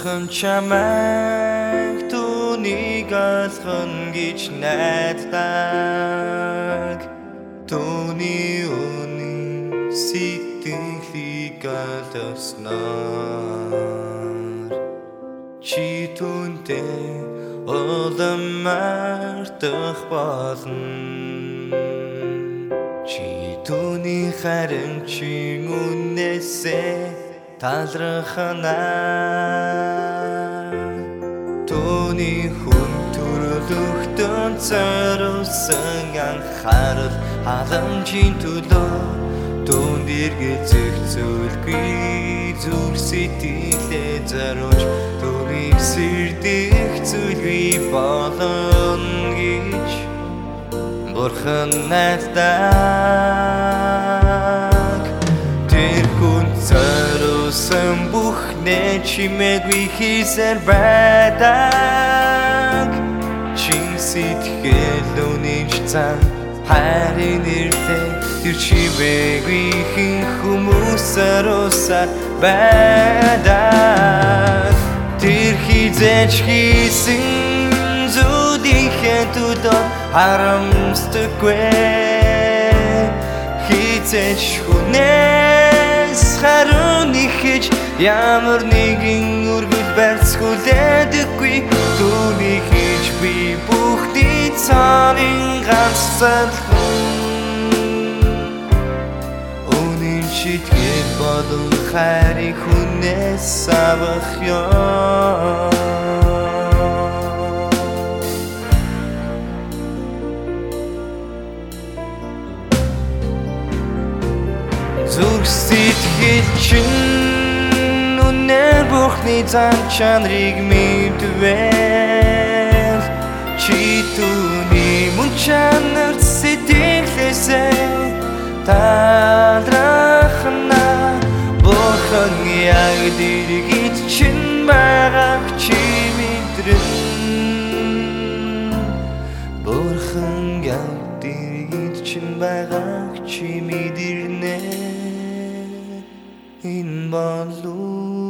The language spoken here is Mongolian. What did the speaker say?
Бурхан чамайг түүнийг олгоно гэж найддаг? Түүний үнэн сэтгэлийг олосноор Чи түүнтэй улам мартах болно. Чи түүний харамчийн үнээсээ талрахна. Төвний хүн төрлөختөн царсан анхаарал халамжийн төлөө. Төвд эргэцэх зүйлгүй зүр сэтгэлээ заруулж Төвний сэрдэх зүйлгүй болно гэж Бурхан найддаг зориулсан бүхнээ чимээгүй хийсээр байдаг Чин сэтгэл үнэнч цаа хайрын нэртэй Тэр чимээгүй хин хүмүүсээр усаар байдаг Тэр хизээч хийсэн зүйлийнхээ төлөө харамсдаггүй. Хизээч ихэж ямар нэгэн өргөл барьцгуулээдэггүй түүний хийж би бүхний цаанын ганц залхун Өнийн шитгэл болон хайрыг хүнээс авах ёо. Зүрх сэтгэл чинь үнээр бүхний зан чанарыг мэдвэл чи түүний мөн чанарт сэтгэлээсээ талрахна. Бурхан яг дэргийд чинь байгааг чи мэдрэн. Бурхан яг дэргийд чинь байгааг чи мэдэрнэ. Энэ болов